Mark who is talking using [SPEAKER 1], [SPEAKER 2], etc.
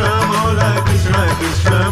[SPEAKER 1] Krishna, Mola Krishna, Krishna.